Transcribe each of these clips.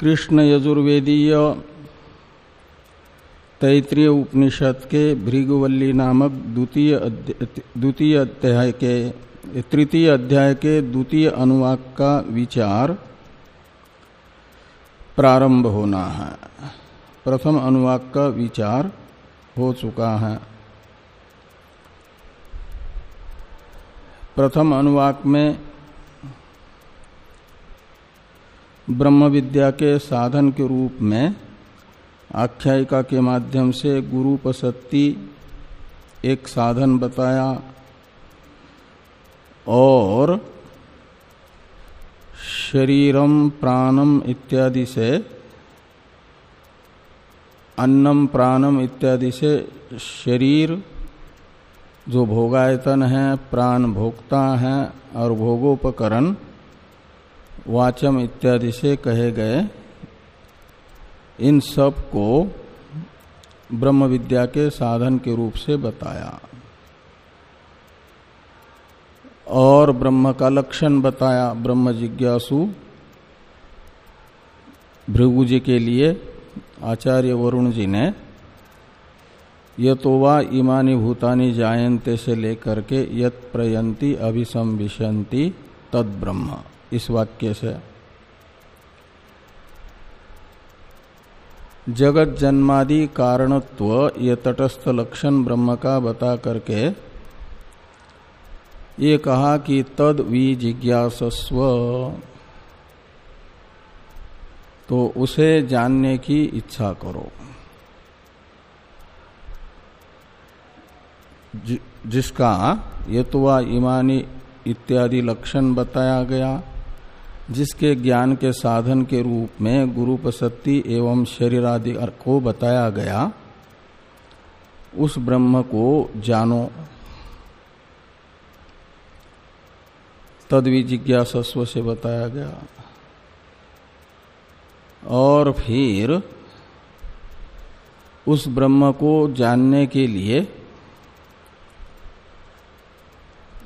कृष्ण यजुर्वेदीय तैतृय उपनिषद के भृगुवल्ली नामक द्वितीय द्वितीय अध्याय के तृतीय अध्याय के द्वितीय अनुवाक का विचार प्रारंभ होना है प्रथम अनुवाक का विचार हो चुका है। प्रथम अनुवाक में ब्रह्म विद्या के साधन के रूप में आख्यायिका के माध्यम से गुरुपसत्ति एक साधन बताया और शरीरम, प्राणम इत्यादि से, अन्नम, प्राणम इत्यादि से शरीर जो भोगायतन है, प्राण भोक्ता है और भोगोपकरण वाचम इत्यादि से कहे गए इन सबको ब्रह्म विद्या के साधन के रूप से बताया। और ब्रह्म का लक्षण बताया ब्रह्म जिज्ञासु। भृगु जी के लिए आचार्य वरुण जी ने, ये तो वा इमानी भूतानी जायंते से लेकर के यत प्रयंती अभिसंविशंति तद ब्रह्म इस वाक्य से। जगत जन्मादि कारणत्व, ये तटस्थ लक्षण ब्रह्म का बता करके, ये कहा कि तद विजिज्ञासस्व तो उसे जानने की इच्छा करो। जिसका ये तो ईमानी इत्यादि लक्षण बताया गया जिसके ज्ञान के साधन के रूप में गुरुपसत्ति एवं शरीर आदि को बताया गया, उस ब्रह्म को जानो। तद जिज्ञासस्व से बताया गया। और फिर, उस ब्रह्म को जानने के लिए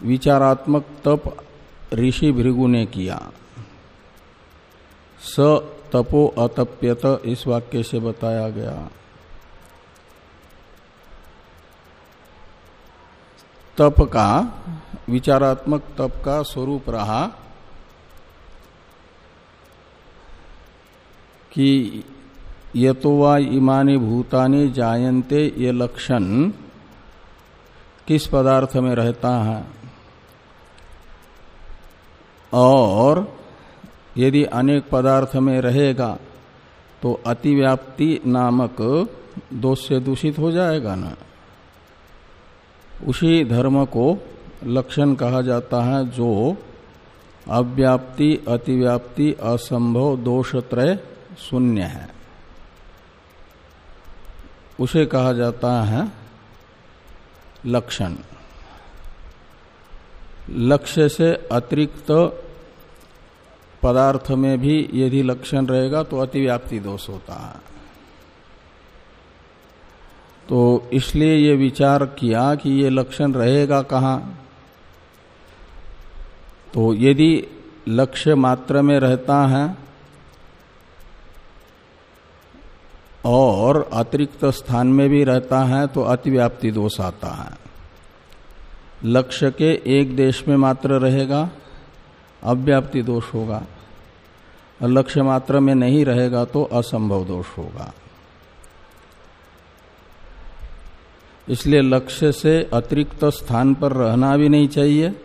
विचारात्मक तप ऋषि भृगु ने किया। स तपो अतप्यत इस वाक्य से बताया गया। तप का, विचारात्मक तप का स्वरूप रहा कि ये तो वा इमानी भूतानी जायन्ते ये लक्षण किस पदार्थ में रहता है। और यदि अनेक पदार्थ में रहेगा तो अतिव्याप्ति नामक दोष से दूषित हो जाएगा ना। उसी धर्म को लक्षण कहा जाता है जो अव्याप्ति, अतिव्याप्ति, असंभव, दोषत्रय शून्य है। उसे कहा जाता है लक्षण। लक्ष्य से अतिरिक्त पदार्थ में भी यदि लक्षण रहेगा तो अतिव्याप्ति दोष होता है। तो इसलिए ये विचार किया कि ये लक्षण रहेगा कहाँ? तो यदि लक्ष्य मात्र में रहता है और अतिरिक्त स्थान में भी रहता है तो अतिव्याप्ति दोष आता है। लक्ष्य के एक देश में मात्र रहेगा अव्याप्ति दोष होगा। लक्ष्य मात्र में नहीं रहेगा तो असंभव दोष होगा। इसलिए लक्ष्य से अतिरिक्त स्थान पर रहना भी नहीं चाहिए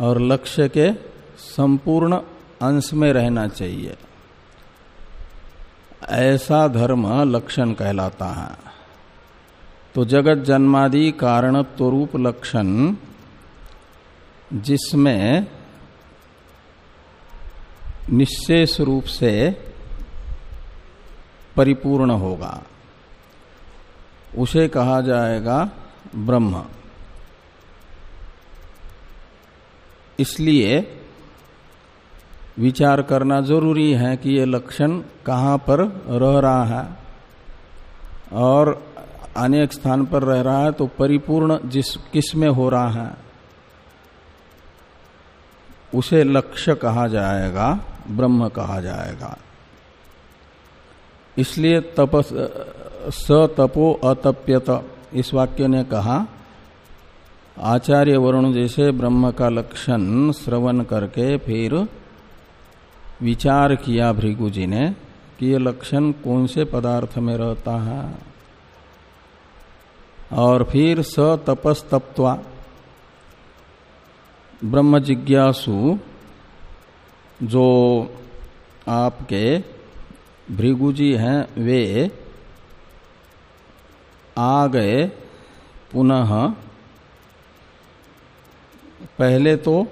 और लक्ष्य के संपूर्ण अंश में रहना चाहिए। ऐसा धर्म लक्षण कहलाता है। तो जगत जन्मादि कारणत्व रूप लक्षण जिसमें निशेष रूप से परिपूर्ण होगा। उसे कहा जाएगा ब्रह्म। इसलिए विचार करना ज़रूरी है कि ये लक्षण कहाँ पर रह रहा है। और अनेक स्थान पर रह रहा है तो परिपूर्ण जिस किसमें हो रहा है, उसे लक्ष्य कहा जाएगा ब्रह्म कहा जाएगा। इसलिए तपस, स तपो अतप्यत, इस वाक्य ने कहा, आचार्य वरुण जैसे ब्रह्म का लक्षण श्रवण करके फिर विचार किया भृगु जी ने कि ये लक्षण कौन से पदार्थ में रहता है। और फिर स तपस तप्वा ब्रह्म जिज्ञासु जो आपके भृगु जी हैं, वे आ गए पुनः, पहले तो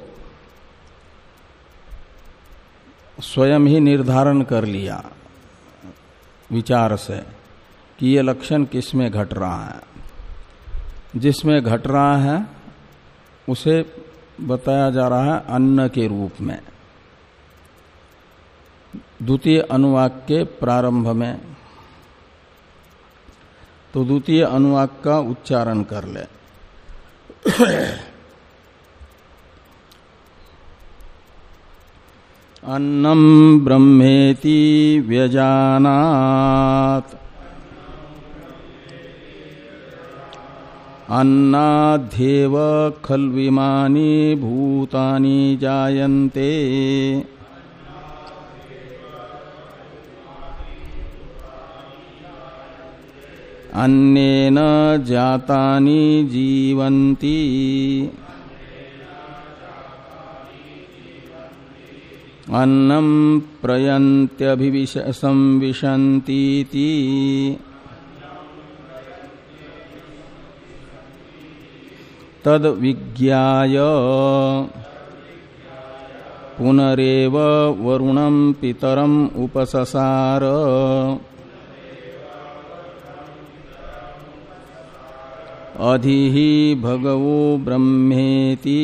स्वयं ही निर्धारण कर लिया विचार से कि ये लक्षण किसमें घट रहा है। जिसमें घट रहा है, उसे बताया जा रहा है अन्न के रूप में। द्वितीय अनुवाक के प्रारंभ में। तो द्वितीय अनुवाक का उच्चारण कर ले। अन्नम ब्रह्मेति व्यजानात्। अन्नाध्येव खल्विमानी भूतानि जायन्ते। अन्नेन जातानि जीवन्ति। अन्नम प्रयंत्यभिसंविशंती तद विज्ञाय पुनरेव वरुणम पितरम उपससार। अधि भगवो ब्रह्मेति।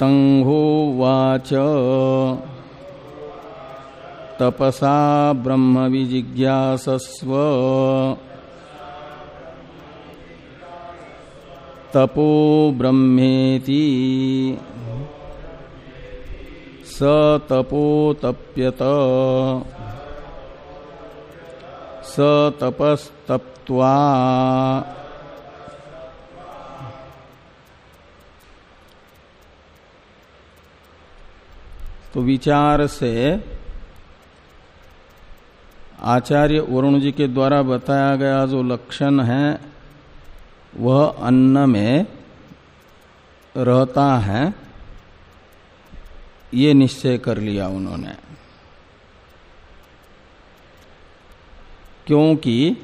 तंहोवाच तपसा ब्रह्म विजिज्ञासस्व तपो ब्रह्मेति। स तपो तप्यत स तपस्तप्त्वा। तो विचार से आचार्य वरुण जी के द्वारा बताया गया जो लक्षण है, वह अन्न में रहता है, ये निश्चय कर लिया उन्होंने। क्योंकि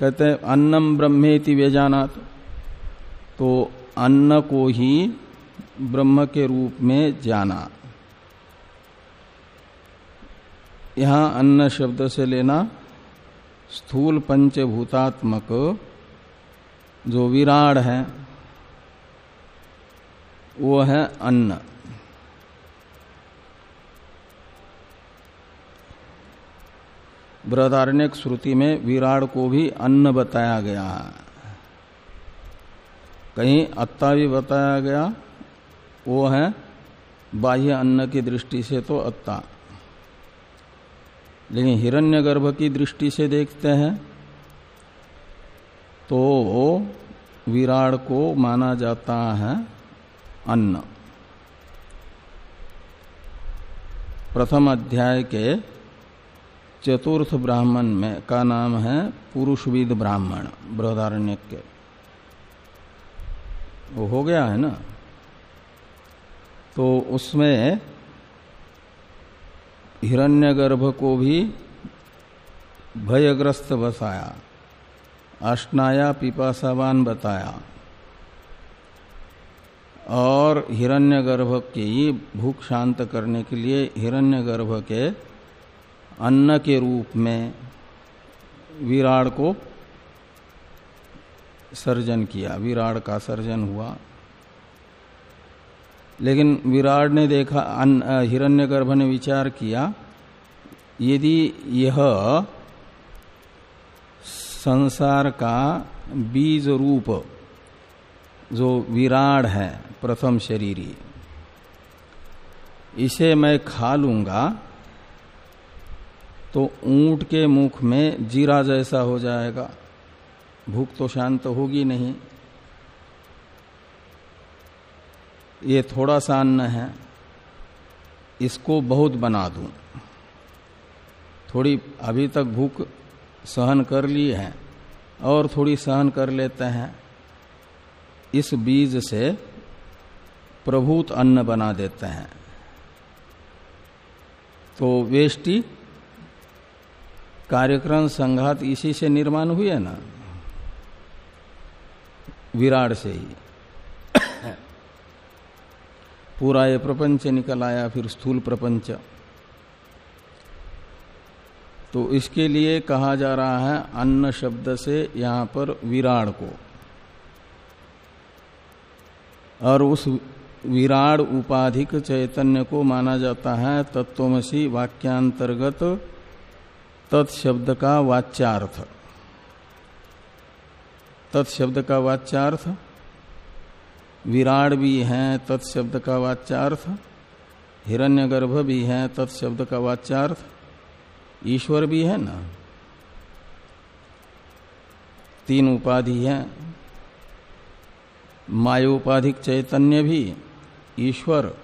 कहते हैं, अन्नम ब्रह्मेति व्यजानात। तो अन्न को ही ब्रह्म के रूप में जाना। यहाँ अन्न शब्द से लेना, स्थूल पंचभूतात्मक जो विराड है, वो है अन्न। बृहदारण्यक श्रुति में विराड को भी अन्न बताया गया है। कहीं अत्ता भी बताया गया, वो है बाह्य अन्न की दृष्टि से तो अत्ता। लेकिन हिरण्यगर्भ की दृष्टि से देखते हैं तो विराड को माना जाता है अन्न। प्रथम अध्याय के चतुर्थ ब्राह्मण में का नाम है पुरुषविद ब्राह्मण बृहदारण्य के वो हो गया है ना? तो उसमें हिरण्यगर्भ को भी भयग्रस्त बसाया अष्टाया पिपासावान बताया, और हिरण्यगर्भ की भूख शांत करने के लिए हिरण्यगर्भ के अन्न के रूप में विराड को सर्जन किया। विराड का सर्जन हुआ। लेकिन विराड़ ने देखा हिरण्यगर्भ ने विचार किया, यदि यह संसार का बीज रूप, जो विराड है, प्रथम शरीरी, इसे मैं खा लूँगा तो ऊँट के मुख में जीरा जैसा हो जाएगा। भूख तो शांत होगी नहीं। ये थोड़ा सा अन्न है। इसको बहुत बना दूँ। थोड़ी अभी तक भूख सहन कर ली है और थोड़ी सहन कर लेते हैं। इस बीज से प्रभुत अन्न बना देते हैं। तो वेष्टि कार्यक्रम संघात इसी से निर्माण हुए ना? विराट से ही। पूरा ये प्रपंच निकल आया, फिर स्थूल प्रपंच। तो इसके लिए कहा जा रहा है, अन्न शब्द से यहाँ पर विराड को। और उस विराड उपाधिक चैतन्य को माना जाता है तत्वमसी वाक्यांतर्गत तत्शब्द का वाच्यार्थ। तत्शब्द का वाच्यार्थ। विराड भी है, तत्शब्द का वाच्यार्थ। हिरण्यगर्भ भी है, तत्शब्द का वाच्यार्थ। ईश्वर भी है ना? तीन उपाधि है। मायोपाधिक चैतन्य भी ईश्वर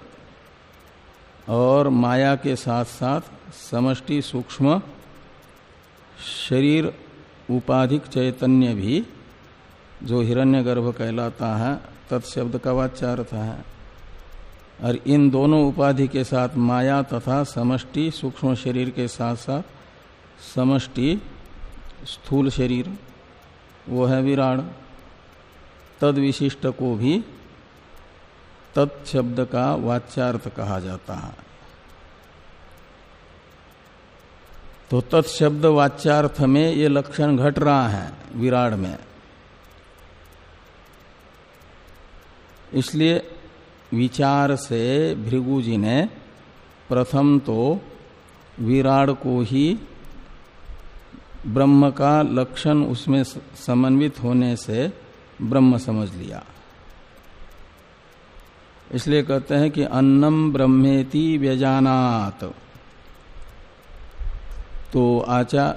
और माया के साथ साथ समष्टि सूक्ष्म शरीर उपाधिक चैतन्य भी जो हिरण्यगर्भ कहलाता है, तत्शब्द का वाच्यार्थ है। और इन दोनों उपाधि के साथ माया तथा समष्टि, सूक्ष्म शरीर के साथ साथ समष्टि, स्थूल शरीर, वो है विराट तद विशिष्ट को भी तत्शब्द का वाच्यार्थ कहा जाता है। तो तत्शब्द वाच्यार्थ में ये लक्षण घट रहा है विराट में। इसलिए विचार से भृगु जी ने प्रथम तो विराट को ही ब्रह्म का लक्षण उसमें समन्वित होने से ब्रह्म समझ लिया। इसलिए कहते हैं कि अन्नम ब्रह्मेति व्यजानात। तो आचा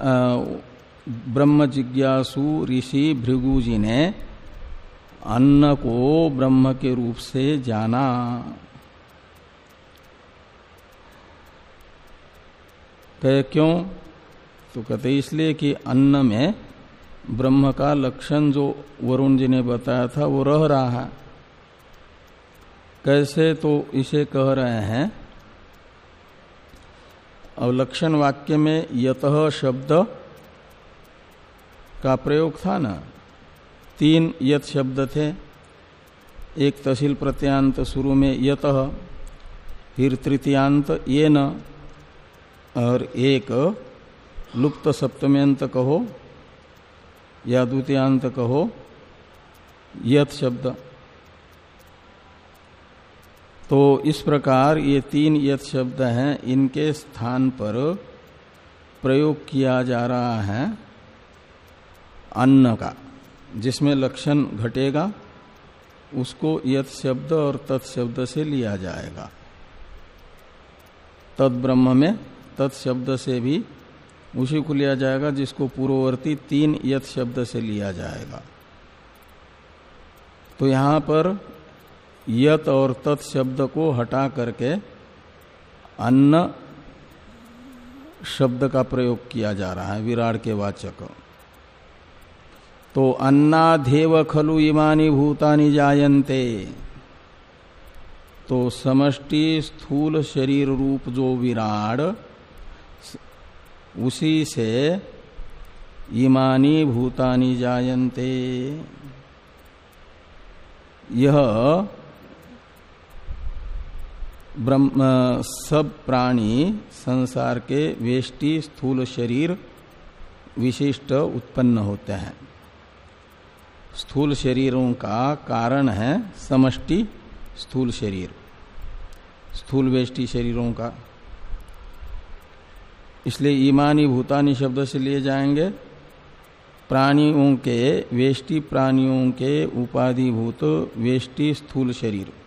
ब्रह्म जिज्ञासु ऋषि भृगु जी ने अन्न को ब्रह्म के रूप से जाना। कहे क्यों? तो कहते इसलिए कि अन्न में ब्रह्म का लक्षण जो वरुण जी ने बताया था, वो रह रहा है। कैसे? तो इसे कह रहे हैं अवलक्षण वाक्य में यत शब्द का प्रयोग था ना? तीन यत शब्द थे। एक तहसील प्रत्यांत शुरू में यत, फिर तृतीयांत ये न और एक लुप्त सप्तम्यंत कहो या द्वितीयांत कहो, यत शब्द। तो इस प्रकार ये तीन यत शब्द हैं, इनके स्थान पर प्रयोग किया जा रहा है अन्न का, जिसमें लक्षण घटेगा, उसको यत शब्द और तत्शब्द से लिया जाएगा। तद ब्रह्म में तत्शब्द से भी उसी को लिया जाएगा, जिसको पूर्ववर्ती तीन यथ शब्द से लिया जाएगा। तो यहाँ पर यत और तत् शब्द को हटा करके अन्न शब्द का प्रयोग किया जा रहा है, विराट के वाचक। तो अन्नाधेव खलु इमानी भूतानि जायन्ते। तो समष्टि स्थूल शरीर रूप जो विराड उसी से इमानी भूतानी जायन्ते। यह ब्रह्म सब प्राणी संसार के वेष्टि स्थूल शरीर विशिष्ट उत्पन्न होते हैं। स्थूल शरीरों का कारण है समष्टि स्थूल शरीर। स्थूल वेष्टि शरीरों का। इसलिए ईमानी भूतानी शब्द से लिए जाएँगे। प्राणियों के, वेष्टि प्राणियों के उपाधिभूत वेष्टि स्थूल शरीर।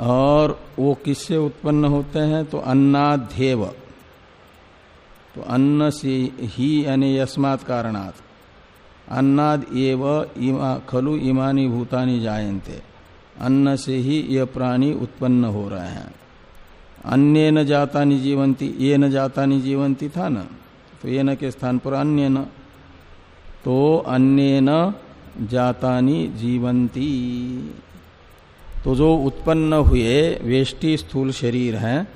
और वो किससे उत्पन्न होते हैं? तो अन्नाध्येव तो अन्न से ही यानी यस्मात् कारणात्। अन्नाद एव इमा, खलु इमानी भूतानी जायन्ते। अन्न से ही यह प्राणी उत्पन्न हो रहे हैं। अन्य न जाता जीवंती ये न जाता जीवंती था न? तो ये न के स्थान पर अन्य न? तो अन्य न जातानी जीवंती तो जो उत्पन्न हुए वेष्टि स्थूल शरीर है,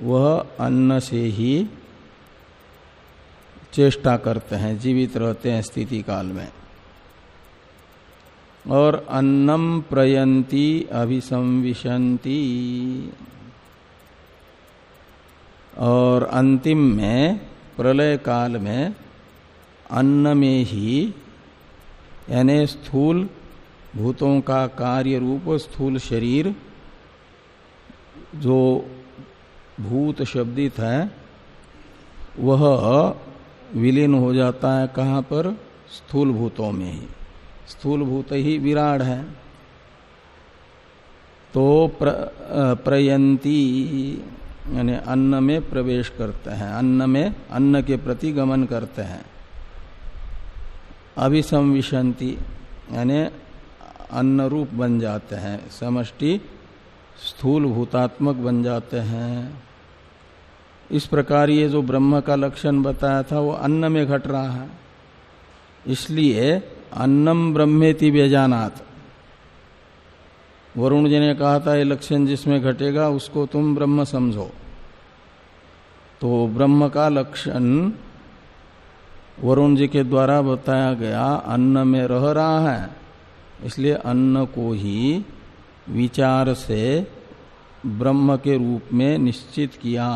वह अन्न से ही चेष्टा करते हैं, जीवित रहते हैं स्थिति काल में। और अन्नम प्रयंती अभिसंविशंती। और अंतिम में, प्रलय काल में, अन्न में ही, यानी स्थूल भूतों का कार्य रूप स्थूल शरीर जो भूत शब्दित है वह विलीन हो जाता है कहाँ पर? स्थूल भूतों में ही। स्थूल भूत ही विराट है। तो प्र, प्रयंती यानी अन्न में प्रवेश करते हैं। अन्न में अन्न के प्रति गमन करते हैं। अभिसंविशंति यानी अन्न रूप बन जाते हैं, समष्टि स्थूल भूतात्मक बन जाते हैं। इस प्रकार ये जो ब्रह्म का लक्षण बताया था, वो अन्न में घट रहा है। इसलिए अन्नम ब्रह्मेति व्यजानात। वरुण जी ने कहा था, ये लक्षण जिसमें घटेगा, उसको तुम ब्रह्म समझो। तो ब्रह्म का लक्षण वरुण जी के द्वारा बताया गया, अन्न में रह रहा है। इसलिए अन्न को ही विचार से ब्रह्म के रूप में निश्चित किया।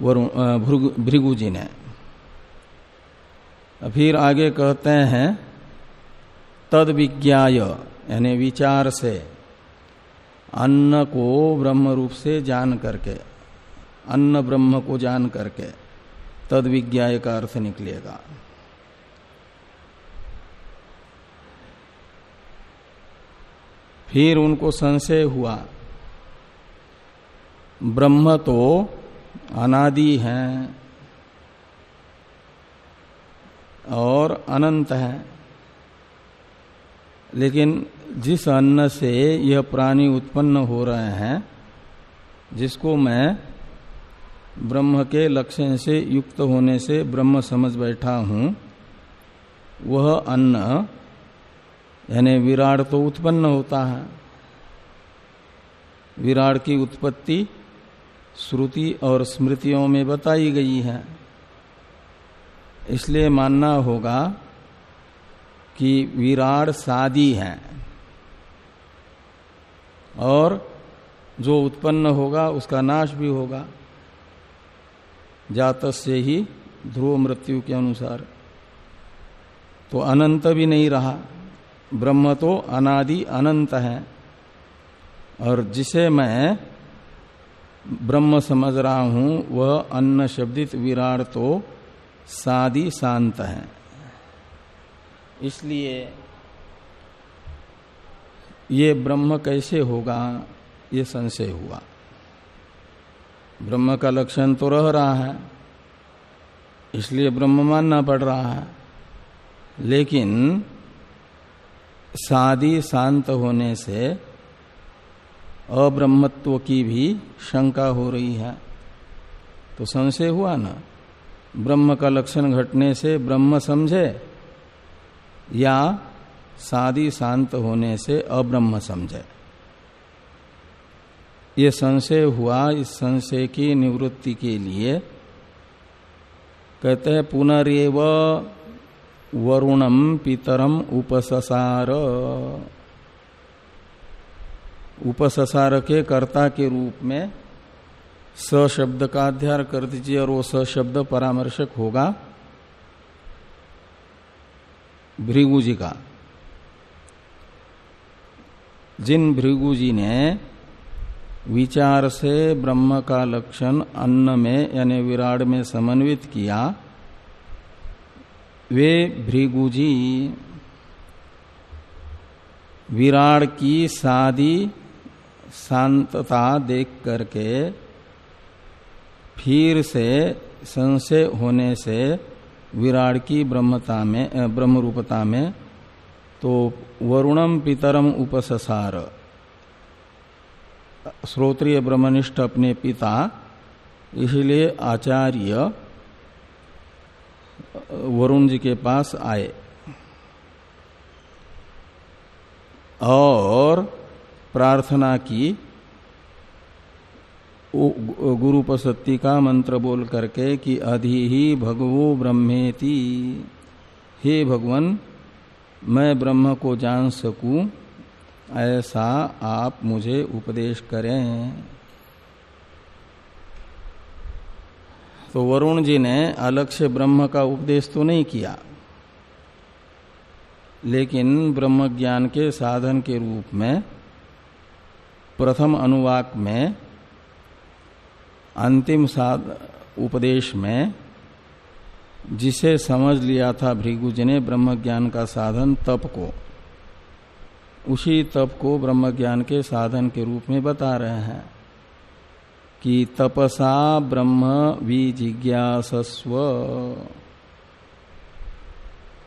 भृगु जी ने। फिर आगे कहते हैं, तद विज्ञाय, यानी विचार से, अन्न को ब्रह्म रूप से जान करके, अन्न ब्रह्म को जान करके, तद विज्ञाय का अर्थ निकलेगा। फिर उनको संशय हुआ। ब्रह्म तो अनादि है और अनंत है। लेकिन जिस अन्न से यह प्राणी उत्पन्न हो रहे हैं, जिसको मैं ब्रह्म के लक्षण से युक्त होने से ब्रह्म समझ बैठा हूँ, वह अन्न यानी विराट तो उत्पन्न होता है। विराट की उत्पत्ति श्रुति और स्मृतियों में बताई गई है। इसलिए मानना होगा कि विराट सादी है और जो उत्पन्न होगा उसका नाश भी होगा। जात से ही ध्रुव मृत्यु के अनुसार। तो अनंत भी नहीं रहा। ब्रह्म तो अनादि अनंत है। और जिसे मैं ब्रह्म समझ रहा हूँ, वह अन्न शब्दित विराट तो सादी शांत है। इसलिए ये ब्रह्म कैसे होगा? ये संशय हुआ। ब्रह्म का लक्षण तो रह रहा है, इसलिए ब्रह्म मानना पड़ रहा है। लेकिन सादी शांत होने से अब्रह्मत्व की भी शंका हो रही है। तो संशय हुआ ना? ब्रह्म का लक्षण घटने से ब्रह्म समझे? या सादी शांत होने से अब्रह्म समझे? ये संशय हुआ इस संशय की निवृत्ति के लिए। कहते हैं, पुनरेव वरुणम पितरम उपससार। उपससार के कर्ता के रूप में स शब्द का अध्यार कर दीजिए और वो स शब्द परामर्शक होगा। भृगु जी का। जिन भृगु जी ने विचार से ब्रह्म का लक्षण अन्न में यानी विराट में समन्वित किया वे भृगु जी विराट की सादी शांतता देख करके फिर से संशय होने से विराट की ब्रह्मता में ब्रह्म रूपता में तो वरुणम पितरम उपससार। श्रोत्रिय ब्रह्मनिष्ठ अपने पिता, इसलिए आचार्य वरुण जी के पास आए। और प्रार्थना की गुरुपसत्ति का मंत्र बोल करके कि अधि ही भगवो ब्रह्मेति। हे भगवान, मैं ब्रह्म को जान सकूँ, ऐसा आप मुझे उपदेश करें। तो वरुण जी ने अलग से ब्रह्म का उपदेश तो नहीं किया, लेकिन ब्रह्म ज्ञान के साधन के रूप में, प्रथम अनुवाक में, अंतिम साध, उपदेश में, जिसे समझ लिया था भृगु जी ने ब्रह्म ज्ञान का साधन तप को, उसी तप को ब्रह्म ज्ञान के साधन के रूप में बता रहे हैं। कि तपसा ब्रह्म विजिज्ञासस्व।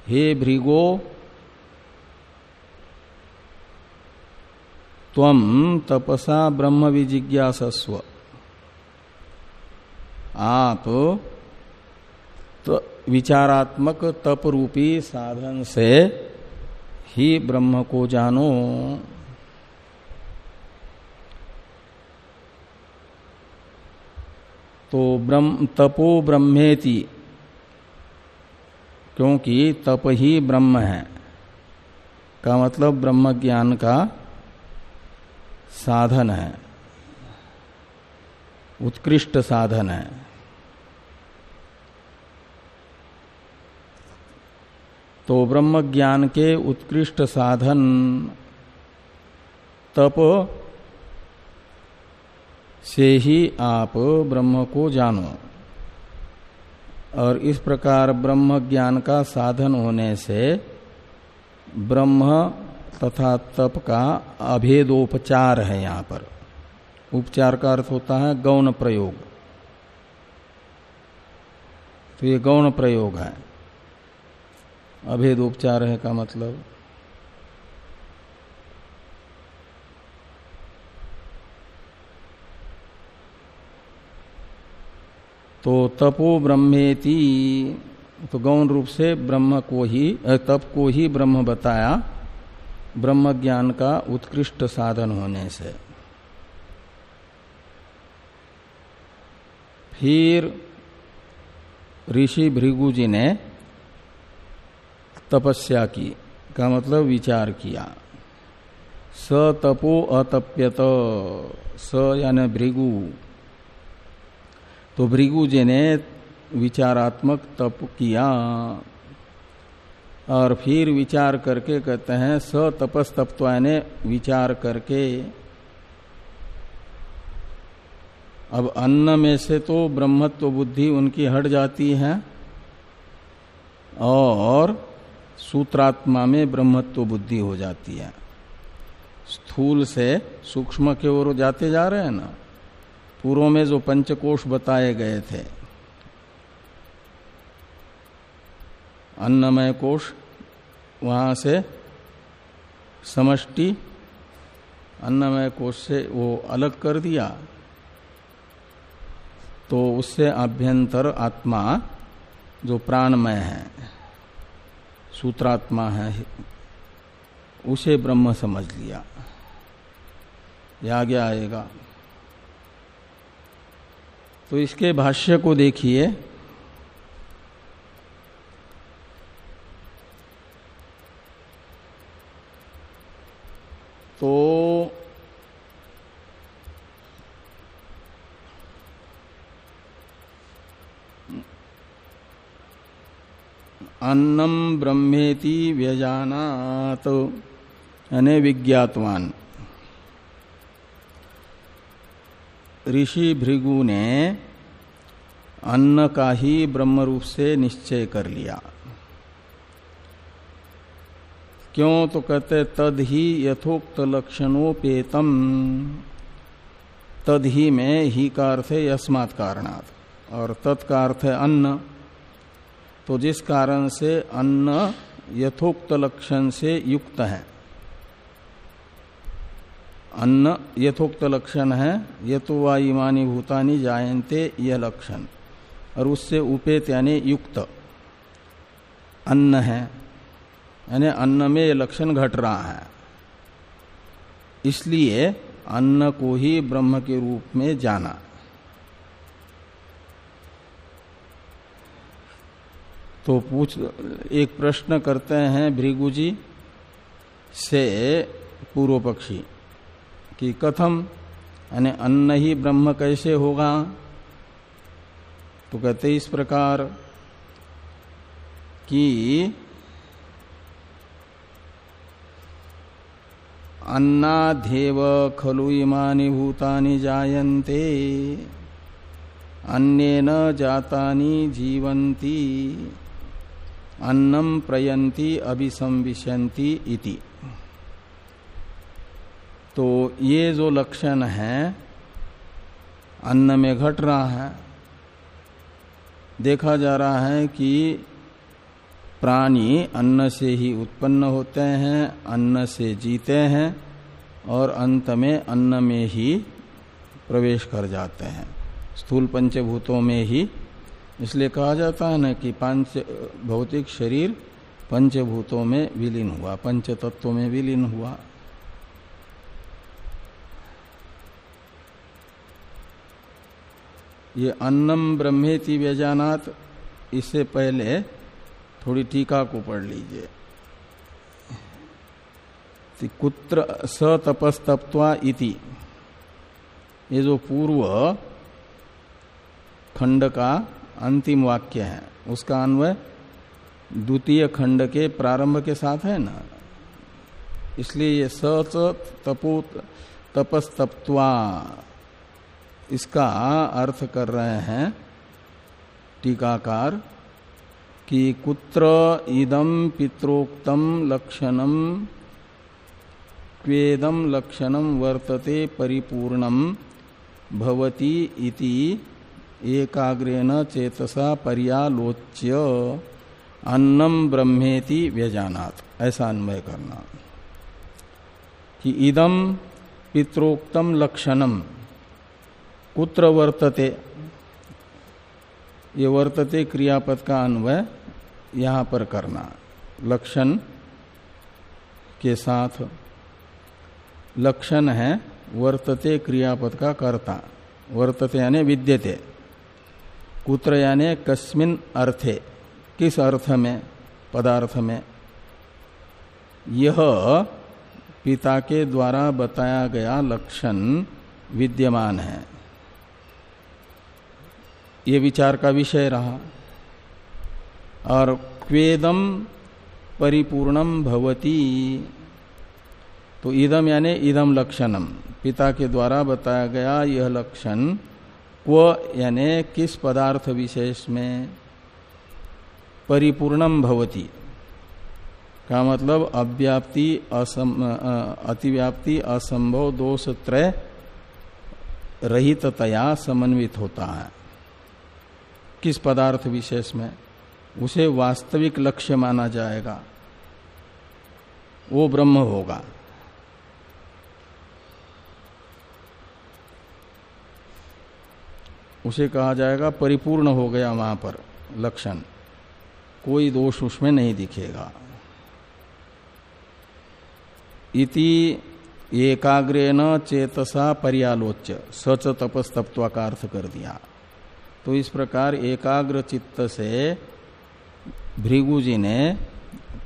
हे भृगो तम तपसा ब्रह्म विजिज्ञासस्व। आप तो विचारात्मक तप रूपी साधन से ही ब्रह्म को जानो। तो ब्रह्म, तपो ब्रह्मेति, क्योंकि तप ही ब्रह्म है। का मतलब ब्रह्म ज्ञान का साधन है। उत्कृष्ट साधन है। तो ब्रह्म ज्ञान के उत्कृष्ट साधन तप से ही आप ब्रह्म को जानो। और इस प्रकार ब्रह्म ज्ञान का साधन होने से ब्रह्म तथा तप का अभेदोपचार है यहाँ पर। उपचार का अर्थ होता है गौण प्रयोग। तो ये गौण प्रयोग है। अभेद उपचार है का मतलब? तो तपो ब्रह्मेति। तो गौण रूप से ब्रह्म को ही तप को ही ब्रह्म बताया। ब्रह्म ज्ञान का उत्कृष्ट साधन होने से। फिर ऋषि भृगु जी ने तपस्या की, का मतलब विचार किया। स तपो अतप्यत, स यानी भृगु। तो भृगु जी ने विचारात्मक तप किया और फिर विचार करके कहते हैं स तपस तत्व ने विचार करके। अब अन्न में से तो ब्रह्मत्व बुद्धि उनकी हट जाती है और सूत्रात्मा में ब्रह्मत्व बुद्धि हो जाती है। स्थूल से सूक्ष्म के ओर जाते जा रहे हैं ना। पूर्व में जो पंचकोश बताए गए थे। अन्नमय कोश, वहाँ से समष्टि, अन्नमय कोश से वो अलग कर दिया। तो उससे आभ्यंतर आत्मा जो प्राणमय है, सूत्रात्मा है, उसे ब्रह्म समझ लिया। आगे आएगा। तो इसके भाष्य को देखिए। तो अन्नम ब्रह्मेति व्यजानात यानी विज्ञातवान। ऋषि भृगु ने अन्न का ही ब्रह्म रूप से निश्चय कर लिया। क्यों? तो कहते, तद ही यथोक्त लक्षणोपेतम। तद ही में ही का अर्थ है यस्मात् कारणात्। और तत्का अर्थ है अन्न। तो जिस कारण से अन्न यथोक्त लक्षण से युक्त है अन्न यथोक्त लक्षण है यथो वा इमानी भूतानी जायन्ते यह लक्षण। और उससे उपेत यानी युक्त अन्न है। यानी अन्न में यह लक्षण घट रहा है। इसलिए अन्न को ही ब्रह्म के रूप में जाना। तो पूछ, एक प्रश्न करते हैं भृगु जी से पूर्व पक्षी कि कथम? यानी अन्न ही ब्रह्म कैसे होगा? तो कहते इस प्रकार कि अन्नाध्येव खलु इमानि भूतानि जायन्ते अन्येन जातानि जीवन्ति अन्नम प्रयंती अभिसंविशंति इति। तो ये जो लक्षण है, अन्न में घट रहा है। देखा जा रहा है कि प्राणी अन्न से ही उत्पन्न होते हैं, अन्न से जीते हैं और अंत में अन्न में ही प्रवेश कर जाते हैं। स्थूल पंचभूतों में ही। इसलिए कहा जाता है ना कि पाँच भौतिक शरीर पंचभूतों में विलीन हुआ, पंच तत्वों में विलीन हुआ। ये अन्नम ब्रह्मेति व्यजानात, इससे पहले थोड़ी टीका को पढ़ लीजिए। कुत्र स तपस्तप्वा इति। ये जो पूर्व खंड का अंतिम वाक्य है, उसका अन्वय द्वितीय खंड के प्रारंभ के साथ है ना? इसलिए ये स तपो तपस्तप्वा इसका अर्थ कर रहे हैं टीकाकार कि कुत्र इदम पित्रोक्तम लक्षणम क्वेदम लक्षणम वर्तते परिपूर्णम भवति इति एकाग्रेण चेतसा पर्यालोच्य अन्नम ब्रह्मेति व्यजानात। ऐसा अन्वय करना। कि इदम पित्रोक्तम लक्षणम कुत्र वर्तते। ये वर्तते क्रियापद का अन्वय यहाँ पर करना। लक्षण के साथ, लक्षण है वर्तते क्रियापद का कर्ता। वर्तते यानी विद्यते। कुत्र यानी कस्मिन अर्थे, किस अर्थ में, पदार्थ में। यह पिता के द्वारा बताया गया लक्षण विद्यमान है। ये विचार का विषय रहा। और क्वेदम परिपूर्णम भवती। तो इदम यानी इदम लक्षणम पिता के द्वारा बताया गया यह लक्षण क्व यानी किस पदार्थ विशेष में परिपूर्णम भवती। का मतलब अव्याप्ति, असम अतिव्याप्ति, असंभव, दोष, त्रय रहिततया समन्वित होता है। किस पदार्थ विशेष में उसे वास्तविक लक्ष्य माना जाएगा। वो ब्रह्म होगा। उसे कहा जाएगा परिपूर्ण हो गया वहाँ पर लक्षण। कोई दोष उसमें नहीं दिखेगा। इति एकाग्रेन चेतसा पर्यालोच्य। सच तपस्तत्वा का अर्थ कर दिया। तो इस प्रकार एकाग्र चित्त से भृगु जी ने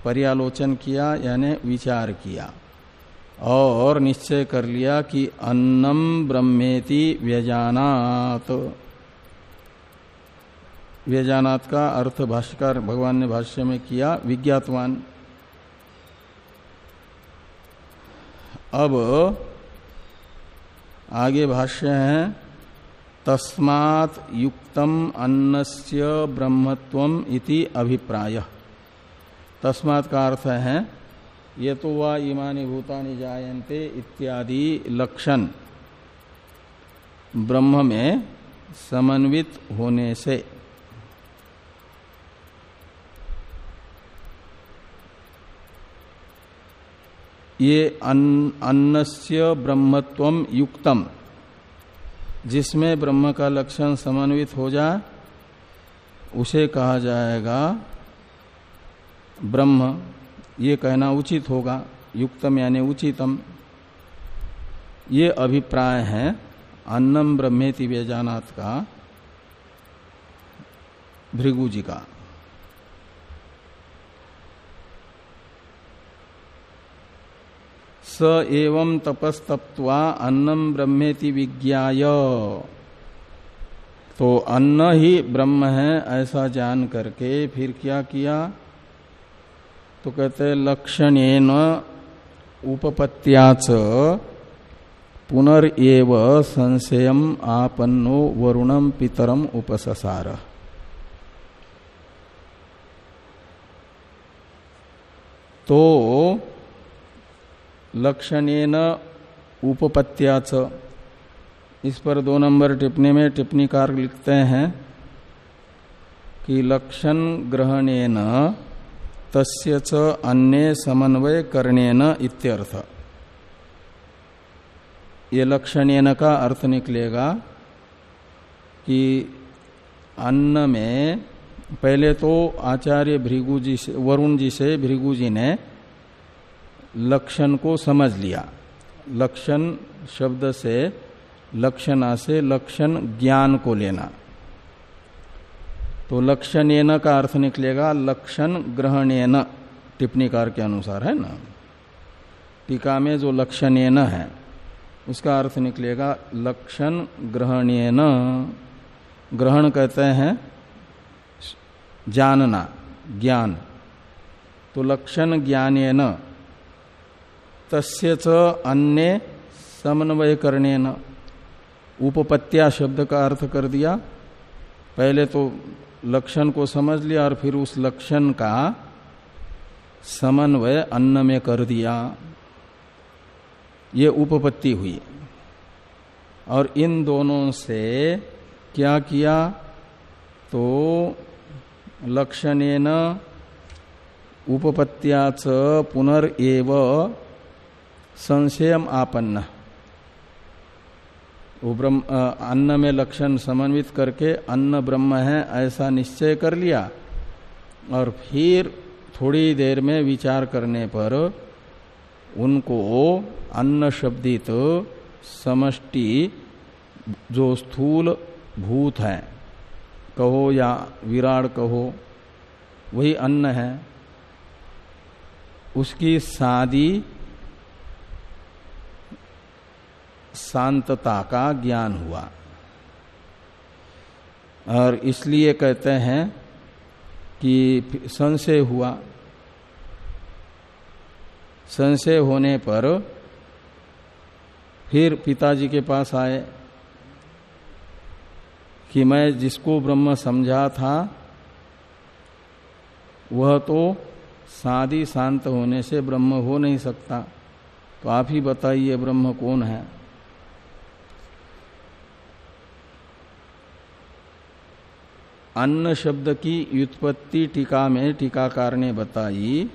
पर्यालोचन किया, यानी विचार किया, और निश्चय कर लिया कि अन्नम ब्रह्मेति व्यजानात। व्यजानात का अर्थ भाष्यकार भगवान ने भाष्य में किया, विज्ञातवान। अब आगे भाष्य है तस्मात् युक्तम अन्नस्य ब्रह्मत्वम इति अभिप्राय। तस्मात् का अर्थ है ये तो वा इमानी भूतानि जायन्ते इत्यादि लक्षण ब्रह्म में समन्वित होने से। ये अन्नस्य ब्रह्मत्व युक्तम। जिसमें ब्रह्म का लक्षण समन्वित हो जाए उसे कहा जाएगा, ब्रह्म, ये कहना उचित होगा, युक्तम यानी उचितम। ये अभिप्राय है, अन्नम ब्रह्मेति व्यजानात का भृगु जी का। स एवं तपस्तप्वा अन्नम ब्रह्मेति विज्ञाय। तो अन्न ही ब्रह्म है, ऐसा जान करके फिर क्या किया? तो कहते लक्षणेन उपपत्याच पुनर्व संशयम आपन्नो वरुणम पितरम उपससार। तो लक्षणेन उपपत्याच। इस पर दो नंबर टिप्पणी में टिप्पणीकार लिखते हैं कि लक्षण ग्रहणेन तस्य च अन्य समन्वय करणेन इत्यर्थ। ये लक्षणेन का अर्थ निकलेगा कि अन्न में पहले तो आचार्य भृगु जी से, वरुण जी से भृगु जी ने लक्षण को समझ लिया। लक्षण शब्द से, लक्षणा से लक्षण ज्ञान को लेना। तो लक्षण का अर्थ निकलेगा, लक्षण ग्रहणेन टिप्पणीकार के अनुसार, है ना? टीका में जो लक्षण है, उसका अर्थ निकलेगा, लक्षण ग्रहणेन ग्रहण कहते हैं, जानना, ज्ञान। तो लक्षण ज्ञान तस्य च अन्य समन्वय करने न उपपत्या शब्द का अर्थ कर दिया। पहले तो लक्षण को समझ लिया और फिर उस लक्षण का समन्वय अन्न में कर दिया। ये उपपत्ति हुई। और इन दोनों से क्या किया? तो लक्षण लक्षणेन उपपत्याच पुनर्व संशयम आपन्न। ब्रह्म अन्न में लक्षण समन्वित करके अन्न ब्रह्म है, ऐसा निश्चय कर लिया। और फिर थोड़ी देर में विचार करने पर उनको अन्न शब्दित समष्टि जो स्थूल भूत है, कहो या विराट कहो, वही अन्न है। उसकी सादी शांतता का ज्ञान हुआ। और इसलिए कहते हैं कि संशय हुआ। संशय होने पर फिर पिताजी के पास आए कि मैं जिसको ब्रह्म समझा था, वह तो सादी शांत होने से ब्रह्म हो नहीं सकता। तो आप ही बताइए ब्रह्म कौन है? अन्न शब्द की व्युत्पत्ति टीका में टीकाकार ने बताई,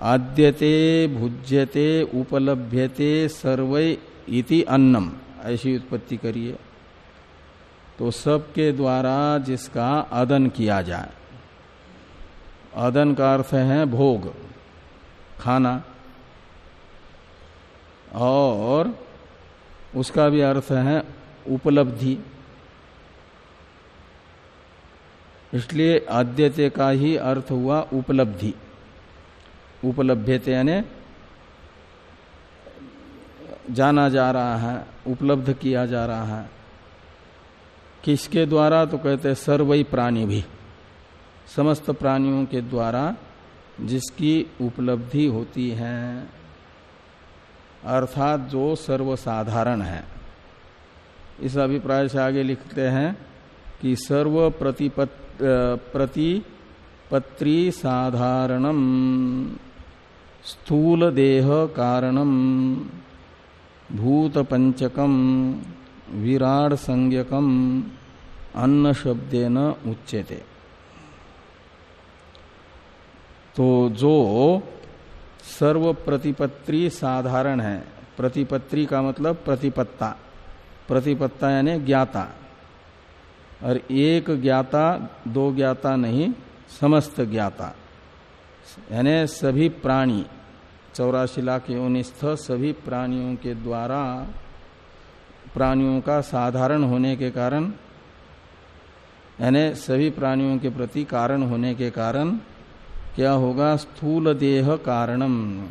आद्यते, भुज्यते, उपलभ्यते सर्वय इति अन्नम। ऐसी उत्पत्ति करिए। तो सबके द्वारा जिसका अदन किया जाए। अदन का अर्थ है भोग, खाना। और उसका भी अर्थ है उपलब्धि। इसलिए आद्यते का ही अर्थ हुआ उपलब्धि। उपलब्धते यानी जाना जा रहा है, उपलब्ध किया जा रहा है। किसके द्वारा? तो कहते सर्वई प्राणी भी। समस्त प्राणियों के द्वारा जिसकी उपलब्धि होती है। अर्थात जो सर्वसाधारण है। इस अभिप्राय से आगे लिखते हैं कि सर्व प्रतिपत प्रतिपत्री साधारणम स्थूल देह कारणम भूत पंचकम विराट संज्ञकम अन्न शब्देन उच्यते। तो जो सर्व प्रतिपत्ति साधारण है प्रतिपत्ति का मतलब प्रतिपत्ता प्रतिपत्ता यानी ज्ञाता। और एक ज्ञाता, दो ज्ञाता नहीं, समस्त ज्ञाता। यानी सभी प्राणी चौरासी लाख योनिस्थ सभी प्राणियों के द्वारा, प्राणियों का साधारण होने के कारण, यानी सभी प्राणियों के प्रति कारण होने के कारण, क्या होगा? स्थूल देह कारणम।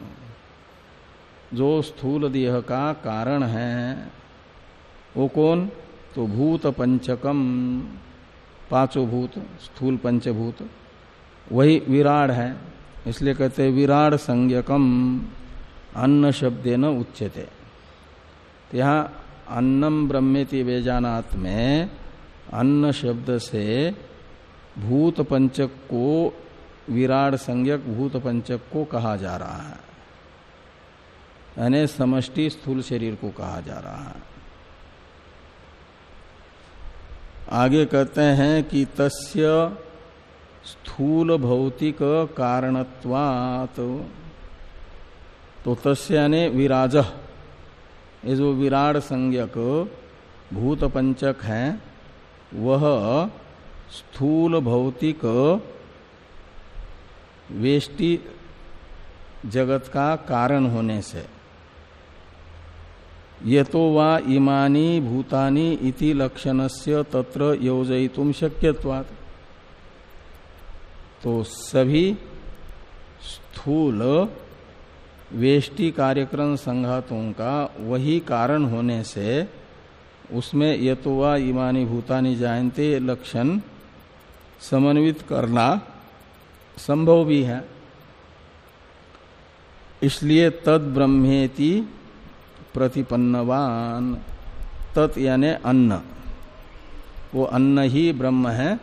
जो स्थूल देह का कारण है, वो कौन? तो भूत पंचकम पाँचों भूत स्थूल पंचभूत। वही विराड है, इसलिए कहते विराड संज्ञकम। अन्न शब्दे न उच्यते। तो यहाँ अन्नम ब्रह्मेति वेजानात में अन्न शब्द से भूत पंचक को विराट संज्ञक भूत पंचक को कहा जा रहा है। यानी समष्टि स्थूल शरीर को कहा जा रहा है। आगे कहते हैं कि तस्य स्थूल भौतिक कारणत्वात। तो तस्य यानी विराज। ये जो विराट संज्ञक, भूत पंचक है, वह स्थूल भौतिक वेष्टि जगत का कारण होने से। ये तो वा इमानी भूतानी इति लक्षणस्य तत्र योजयितुम शक्यवाद तो सभी स्थूल वेष्टि कार्यक्रम संघातों का वही कारण होने से उसमें यतोवा इमानी भूतानी जायते लक्षण समन्वित करना संभव भी है। इसलिए तद ब्रह्मेति प्रतिपन्नवान। तत् यानी अन्न। वो अन्न ही ब्रह्म है,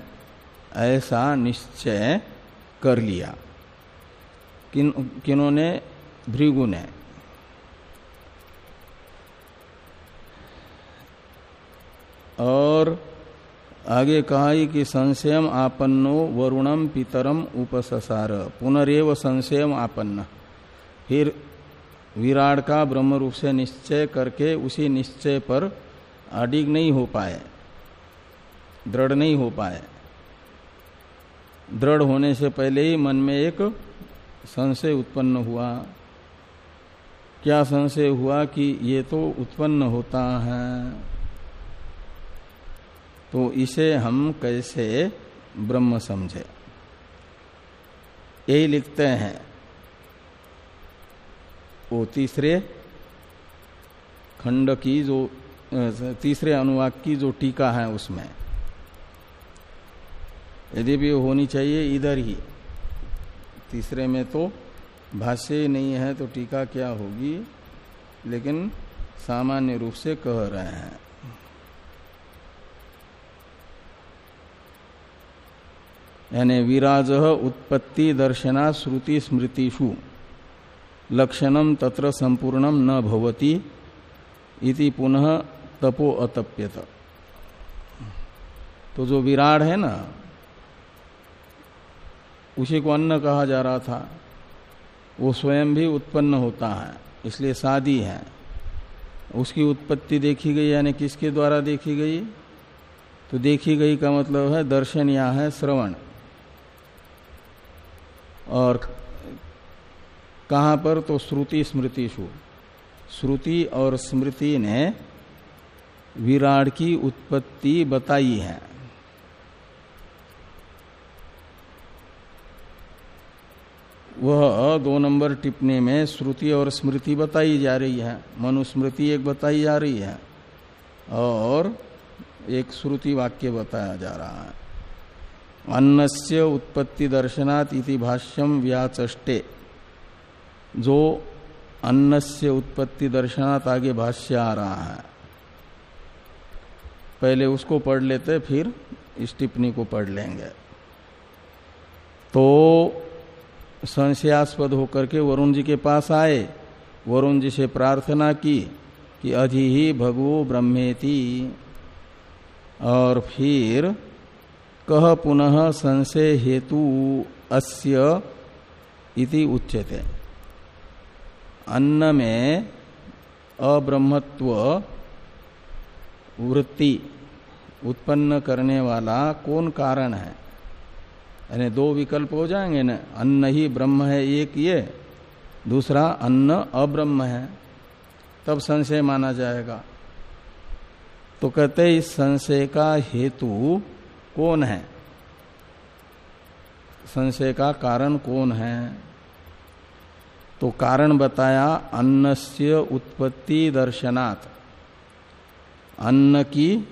ऐसा निश्चय कर लिया। किन किन्होंने भृगु ने और आगे कहा ही कि संशयम आपन्नो वरुणम पितरम उपससार। पुनरेव संशयम आपन्न। फिर विराट का ब्रह्म रूप से निश्चय करके उसी निश्चय पर अडिग नहीं हो पाए, दृढ़ नहीं हो पाए। दृढ़ होने से पहले ही मन में एक संशय उत्पन्न हुआ। क्या संशय हुआ कि ये तो उत्पन्न होता है? तो इसे हम कैसे ब्रह्म समझे? यही लिखते हैं। वो तीसरे खंड की जो तीसरे अनुवाक की जो टीका है उसमें। यदि भी होनी चाहिए, इधर ही। तीसरे में तो भाष्य ही नहीं है तो टीका क्या होगी? लेकिन सामान्य रूप से कह रहे हैं। यानी विराज उत्पत्ति दर्शना श्रुति स्मृतिषु। लक्षणम तत्र संपूर्णम न भवती इति पुनः तपो अतप्यत। तो जो विराड है ना, उसी को अन्न कहा जा रहा था, वो स्वयं भी उत्पन्न होता है, इसलिए शादी है। उसकी उत्पत्ति देखी गई, यानी किसके द्वारा देखी गई? तो देखी गई का मतलब है दर्शन या है श्रवण। और कहाँ पर? तो श्रुति स्मृति स्मृतिशु श्रुति और स्मृति ने विराट की उत्पत्ति बताई है। वह दो नंबर टिप्पणी में श्रुति और स्मृति बताई जा रही है। मनुस्मृति एक बताई जा रही है और एक श्रुति वाक्य बताया जा रहा है। अन्नस्य उत्पत्ति दर्शनात् इति भाष्यम व्याचष्टे। जो अन्न से उत्पत्ति दर्शनात् आगे भाष्य आ रहा है। पहले उसको पढ़ लेते, फिर इस टिप्पणी को पढ़ लेंगे। तो संशयास्पद होकर के वरुण जी के पास आए। वरुण जी से प्रार्थना की कि अधि ही भगवो ब्रह्मेति। और फिर कह पुनः संशय हेतु अस्य इति उच्यते। अन्न में अब्रह्मत्व वृत्ति उत्पन्न करने वाला कौन कारण है? यानी दो विकल्प हो जाएँगे ना। अन्न ही ब्रह्म है, एक ये। दूसरा, अन्न अब्रह्म है। तब संशय माना जाएगा। तो कहते इस संशय का हेतु कौन है? संशय का कारण कौन है? तो कारण बताया अन्न से उत्पत्ति दर्शनात्। अन्न की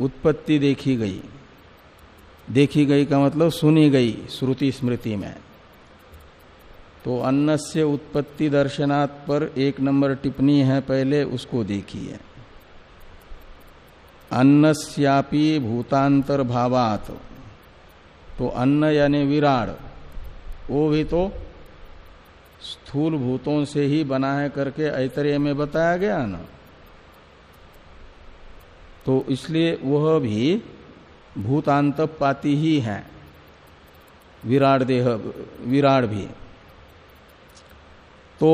उत्पत्ति देखी गई। देखी गई का मतलब सुनी गई श्रुति स्मृति में। तो अन्न से उत्पत्ति दर्शनात् पर एक नंबर टिप्पणी है, पहले उसको देखिए। अन्नस्यापि भूतांतर भावात तो अन्न यानी विराड, वो भी तो स्थूल भूतों से ही बना है करके ऐतरेय में बताया गया ना। तो इसलिए वह भी भूतांत पाती ही है। विराट देह, विराट भी। तो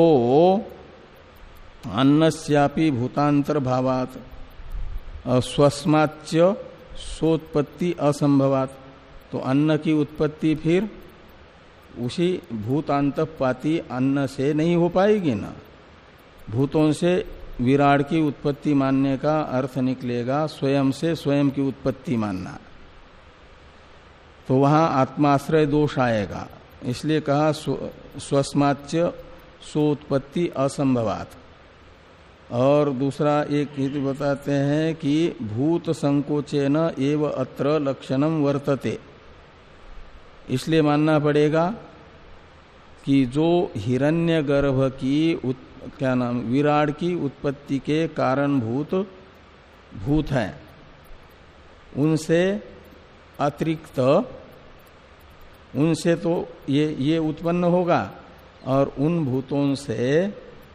अन्नस्यापि भूतांतर भावात स्वस्माच्य सोत्पत्ति असंभवात। तो अन्न की उत्पत्ति फिर उसी भूतांत पाती अन्न से नहीं हो पाएगी ना। भूतों से विराट की उत्पत्ति मानने का अर्थ निकलेगा स्वयं से स्वयं की उत्पत्ति मानना। तो वहाँ आत्माश्रय दोष आएगा। इसलिए कहा स्वस्माच्य सोत्पत्ति असंभवात। और दूसरा एक हित बताते हैं कि भूत संकोचन एव अत्र लक्षणम वर्तते। इसलिए मानना पड़ेगा कि जो हिरण्यगर्भ की क्या नाम, विराट की उत्पत्ति के कारणभूत भूत हैं, उनसे अतिरिक्त, उनसे तो ये ये उत्पन्न होगा और उन भूतों से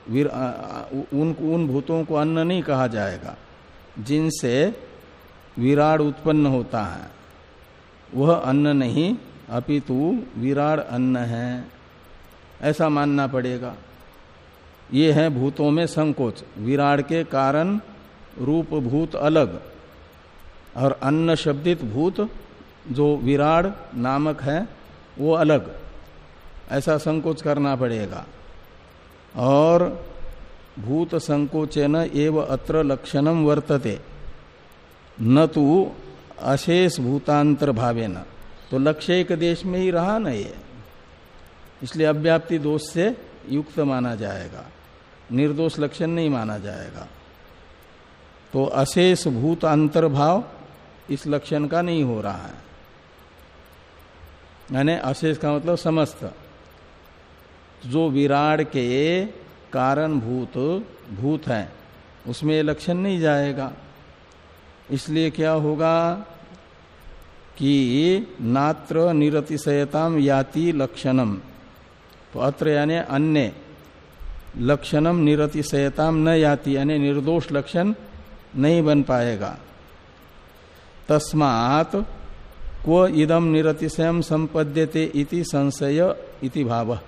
उन उन भूतों को अन्न नहीं कहा जाएगा, जिनसे विराट उत्पन्न होता है, वह अन्न नहीं अपितु विराट अन्न है। ऐसा मानना पड़ेगा। ये है भूतों में संकोच। विराट के कारण रूप भूत अलग। और अन्न शब्दित भूत जो विराड नामक है, वो अलग। ऐसा संकोच करना पड़ेगा। और भूत संकोचन एव अत्र लक्षणम वर्तते। न तो अशेष भूतांतर भावे न तो लक्ष्य एक देश में ही रहा ना ये। इसलिए अव्याप्ति दोष से युक्त माना जाएगा। निर्दोष लक्षण नहीं माना जाएगा। तो अशेष भूत अंतर्भाव इस लक्षण का नहीं हो रहा है। यानी अशेष का मतलब समस्त। जो विराट के कारण भूत भूत है, उसमें लक्षण नहीं जाएगा। इसलिए क्या होगा? कि नात्र निरतिशयताम याति लक्षणम। तो अत्र यानी अन्य लक्षणम निरतिशयताम न याति, यानी निर्दोष लक्षण नहीं बन पाएगा। तस्मात क्व इदम निरतिशयम संपद्यते इति संशय इति भाव।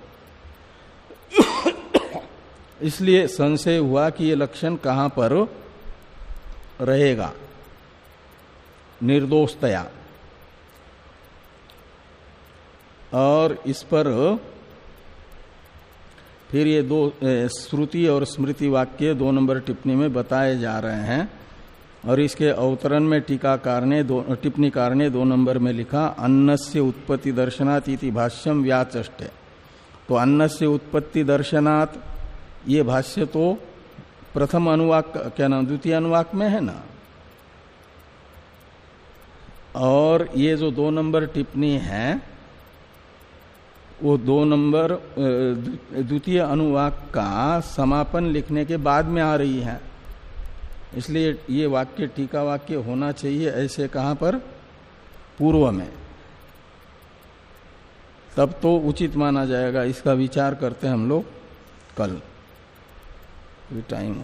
इसलिए संशय हुआ कि ये लक्षण कहाँ पर रहेगा। निर्दोषतया। और इस पर फिर ये दो श्रुति और स्मृति वाक्य दो नंबर टिप्पणी में बताए जा रहे हैं। और इसके अवतरण में टीकाकार ने दो, टिप्पणीकार ने दो नंबर में लिखा अन्न से उत्पत्ति दर्शनात् इति भाष्यम व्याचष्ट। तो अन्न से उत्पत्ति दर्शनात्, ये भाष्य तो प्रथम अनुवाक, क्या नाम, द्वितीय अनुवाक में है ना? और ये जो दो नंबर टिप्पणी है वो दो नंबर द्वितीय अनुवाक का समापन लिखने के बाद में आ रही है। इसलिए ये वाक्य टीका वाक्य होना चाहिए ऐसे कहाँ पर? पूर्व में। तब तो उचित माना जाएगा, इसका विचार करते हम लोग कल। टाइम